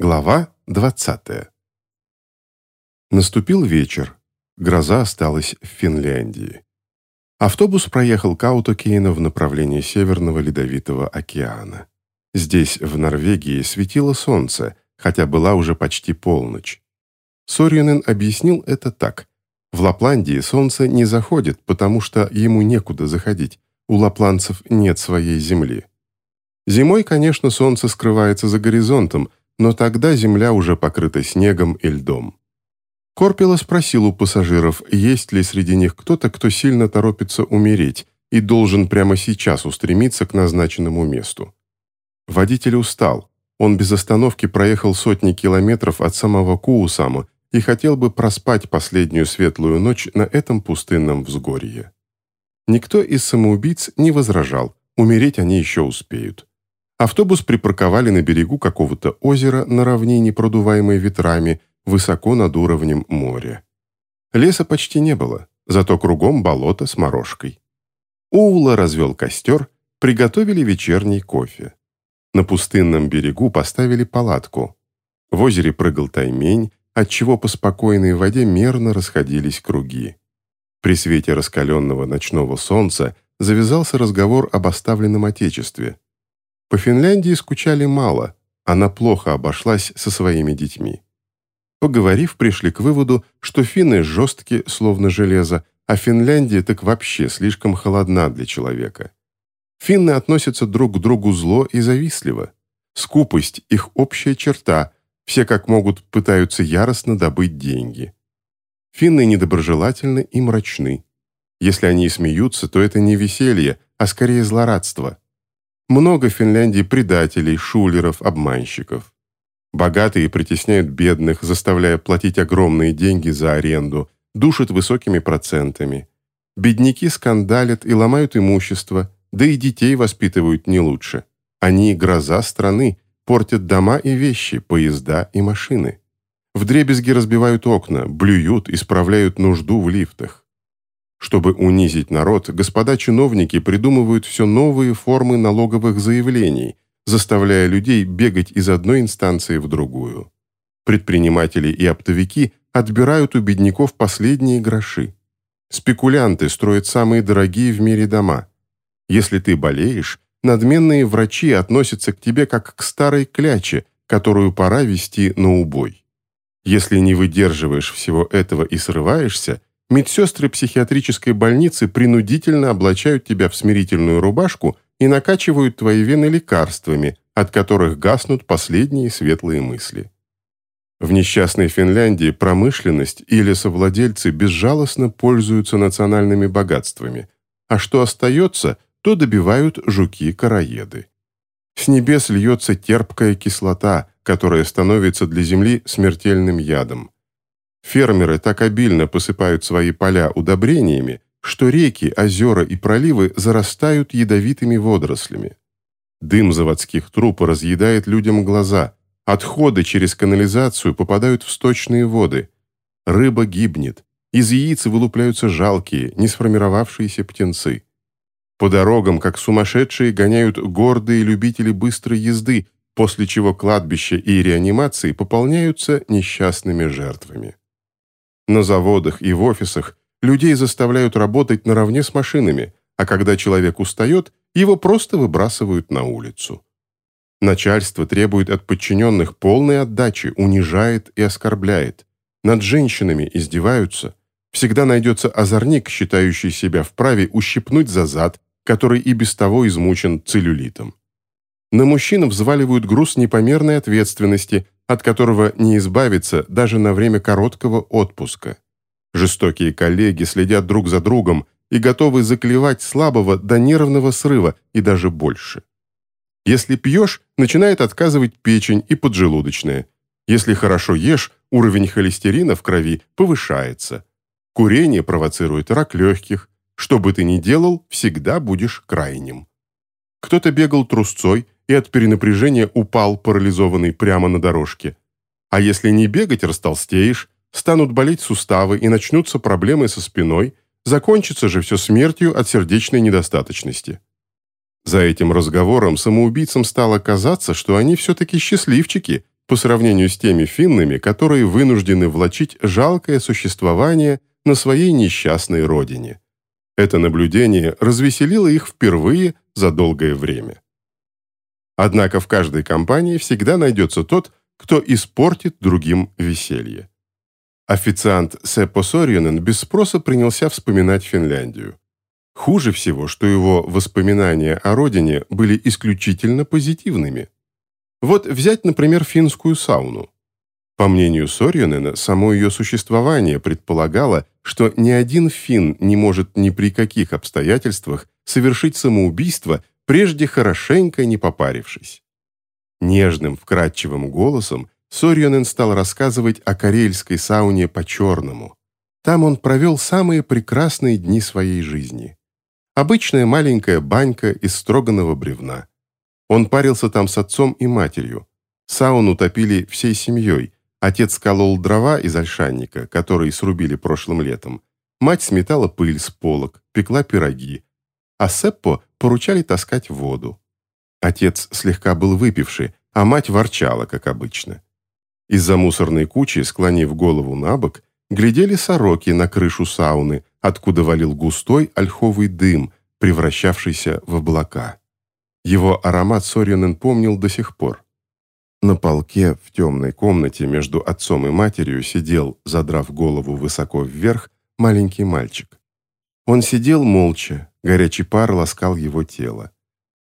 Глава 20. Наступил вечер. Гроза осталась в Финляндии. Автобус проехал Каутокейна в направлении Северного Ледовитого океана. Здесь, в Норвегии, светило солнце, хотя была уже почти полночь. Соринен объяснил это так. В Лапландии солнце не заходит, потому что ему некуда заходить. У лапланцев нет своей земли. Зимой, конечно, солнце скрывается за горизонтом, но тогда земля уже покрыта снегом и льдом. Корпела спросил у пассажиров, есть ли среди них кто-то, кто сильно торопится умереть и должен прямо сейчас устремиться к назначенному месту. Водитель устал. Он без остановки проехал сотни километров от самого Куусама и хотел бы проспать последнюю светлую ночь на этом пустынном взгорье. Никто из самоубийц не возражал, умереть они еще успеют. Автобус припарковали на берегу какого-то озера на равнине, продуваемой ветрами, высоко над уровнем моря. Леса почти не было, зато кругом болото с морожкой. Уула развел костер, приготовили вечерний кофе. На пустынном берегу поставили палатку. В озере прыгал таймень, отчего по спокойной воде мерно расходились круги. При свете раскаленного ночного солнца завязался разговор об оставленном отечестве – по Финляндии скучали мало, она плохо обошлась со своими детьми. Поговорив, пришли к выводу, что финны жесткие, словно железо, а Финляндия так вообще слишком холодна для человека. Финны относятся друг к другу зло и завистливо. Скупость – их общая черта, все как могут пытаются яростно добыть деньги. Финны недоброжелательны и мрачны. Если они и смеются, то это не веселье, а скорее злорадство – много в Финляндии предателей, шулеров, обманщиков. Богатые притесняют бедных, заставляя платить огромные деньги за аренду, душат высокими процентами. Бедняки скандалят и ломают имущество, да и детей воспитывают не лучше. Они гроза страны, портят дома и вещи, поезда и машины. Вдребезги разбивают окна, блюют, исправляют нужду в лифтах. Чтобы унизить народ, господа чиновники придумывают все новые формы налоговых заявлений, заставляя людей бегать из одной инстанции в другую. Предприниматели и оптовики отбирают у бедняков последние гроши. Спекулянты строят самые дорогие в мире дома. Если ты болеешь, надменные врачи относятся к тебе как к старой кляче, которую пора вести на убой. Если не выдерживаешь всего этого и срываешься, Медсестры психиатрической больницы принудительно облачают тебя в смирительную рубашку и накачивают твои вены лекарствами, от которых гаснут последние светлые мысли. В несчастной Финляндии промышленность и лесовладельцы безжалостно пользуются национальными богатствами, а что остается, то добивают жуки-караеды. С небес льется терпкая кислота, которая становится для Земли смертельным ядом. Фермеры так обильно посыпают свои поля удобрениями, что реки, озера и проливы зарастают ядовитыми водорослями. Дым заводских труб разъедает людям глаза, отходы через канализацию попадают в сточные воды. Рыба гибнет, из яиц вылупляются жалкие, не сформировавшиеся птенцы. По дорогам, как сумасшедшие, гоняют гордые любители быстрой езды, после чего кладбища и реанимации пополняются несчастными жертвами. На заводах и в офисах людей заставляют работать наравне с машинами, а когда человек устает, его просто выбрасывают на улицу. Начальство требует от подчиненных полной отдачи, унижает и оскорбляет. Над женщинами издеваются. Всегда найдется озорник, считающий себя вправе ущипнуть за зад, который и без того измучен целлюлитом. На мужчин взваливают груз непомерной ответственности, от которого не избавиться даже на время короткого отпуска. Жестокие коллеги следят друг за другом и готовы заклевать слабого до нервного срыва и даже больше. Если пьешь, начинает отказывать печень и поджелудочная. Если хорошо ешь, уровень холестерина в крови повышается. Курение провоцирует рак легких. Что бы ты ни делал, всегда будешь крайним. Кто-то бегал трусцой и от перенапряжения упал, парализованный прямо на дорожке. А если не бегать, растолстеешь, станут болеть суставы и начнутся проблемы со спиной, закончится же все смертью от сердечной недостаточности. За этим разговором самоубийцам стало казаться, что они все-таки счастливчики, по сравнению с теми финнами, которые вынуждены влачить жалкое существование на своей несчастной родине. Это наблюдение развеселило их впервые за долгое время. Однако в каждой компании всегда найдется тот, кто испортит другим веселье. Официант Сеппо Сорьюнен без спроса принялся вспоминать Финляндию. Хуже всего, что его воспоминания о родине были исключительно позитивными. Вот взять, например, финскую сауну. По мнению Сорьюнена, само ее существование предполагало, что ни один фин не может ни при каких обстоятельствах совершить самоубийство, прежде хорошенько не попарившись. Нежным, вкрадчивым голосом Сорьюнен стал рассказывать о карельской сауне по-черному. Там он провел самые прекрасные дни своей жизни. Обычная маленькая банька из строганного бревна. Он парился там с отцом и матерью. Сауну топили всей семьей. Отец колол дрова из ольшанника, которые срубили прошлым летом. Мать сметала пыль с полок, пекла пироги. А Сеппо поручали таскать воду. Отец слегка был выпивший, а мать ворчала, как обычно. Из-за мусорной кучи, склонив голову на бок, глядели сороки на крышу сауны, откуда валил густой ольховый дым, превращавшийся в облака. Его аромат Соринен помнил до сих пор. На полке в темной комнате между отцом и матерью сидел, задрав голову высоко вверх, маленький мальчик. Он сидел молча, горячий пар ласкал его тело.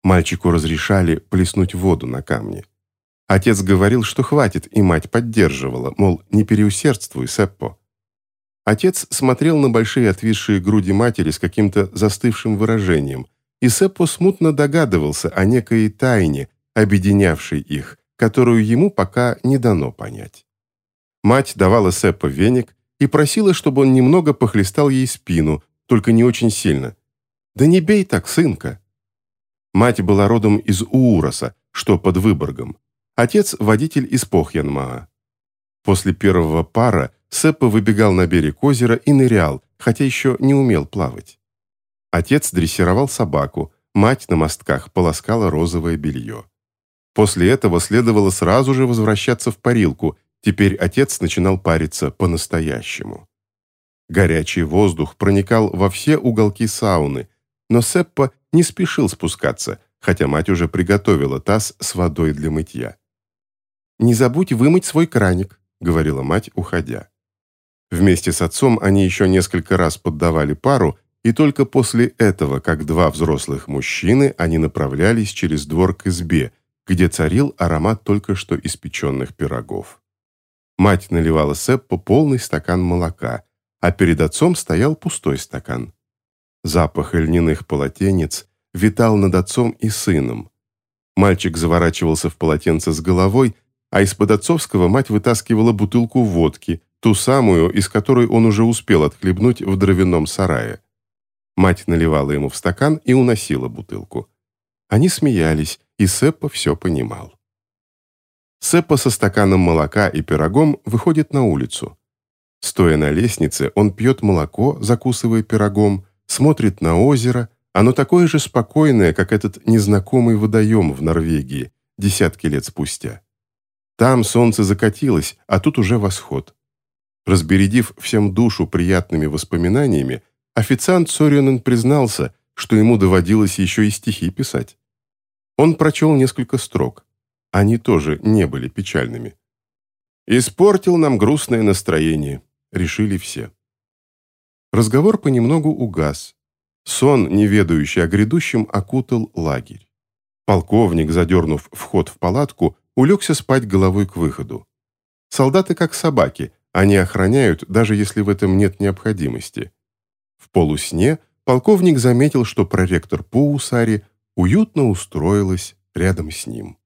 Мальчику разрешали плеснуть воду на камни. Отец говорил, что хватит, и мать поддерживала, мол, не переусердствуй, Сеппо. Отец смотрел на большие отвисшие груди матери с каким-то застывшим выражением, и Сеппо смутно догадывался о некой тайне, объединявшей их, которую ему пока не дано понять. Мать давала Сеппо веник и просила, чтобы он немного похлестал ей спину, только не очень сильно. «Да не бей так, сынка!» Мать была родом из Ууроса, что под Выборгом. Отец – водитель из Похьянмаа. После первого пара Сеппа выбегал на берег озера и нырял, хотя еще не умел плавать. Отец дрессировал собаку, мать на мостках полоскала розовое белье. После этого следовало сразу же возвращаться в парилку, теперь отец начинал париться по-настоящему. Горячий воздух проникал во все уголки сауны, но Сеппа не спешил спускаться, хотя мать уже приготовила таз с водой для мытья. «Не забудь вымыть свой краник», — говорила мать, уходя. Вместе с отцом они еще несколько раз поддавали пару, и только после этого, как два взрослых мужчины, они направлялись через двор к избе, где царил аромат только что испеченных пирогов. Мать наливала Сеппо полный стакан молока, а перед отцом стоял пустой стакан. Запах льняных полотенец витал над отцом и сыном. Мальчик заворачивался в полотенце с головой, а из-под отцовского мать вытаскивала бутылку водки, ту самую, из которой он уже успел отхлебнуть в дровяном сарае. Мать наливала ему в стакан и уносила бутылку. Они смеялись, и Сеппа все понимал. Сеппа со стаканом молока и пирогом выходит на улицу. Стоя на лестнице, он пьет молоко, закусывая пирогом, смотрит на озеро, оно такое же спокойное, как этот незнакомый водоем в Норвегии, десятки лет спустя. Там солнце закатилось, а тут уже восход. Разбередив всем душу приятными воспоминаниями, официант Соринен признался, что ему доводилось еще и стихи писать. Он прочел несколько строк. Они тоже не были печальными. «Испортил нам грустное настроение», — решили все. Разговор понемногу угас. Сон, не ведающий о грядущем, окутал лагерь. Полковник, задернув вход в палатку, улегся спать головой к выходу. Солдаты как собаки, они охраняют, даже если в этом нет необходимости. В полусне полковник заметил, что проректор Паусари уютно устроилась рядом с ним.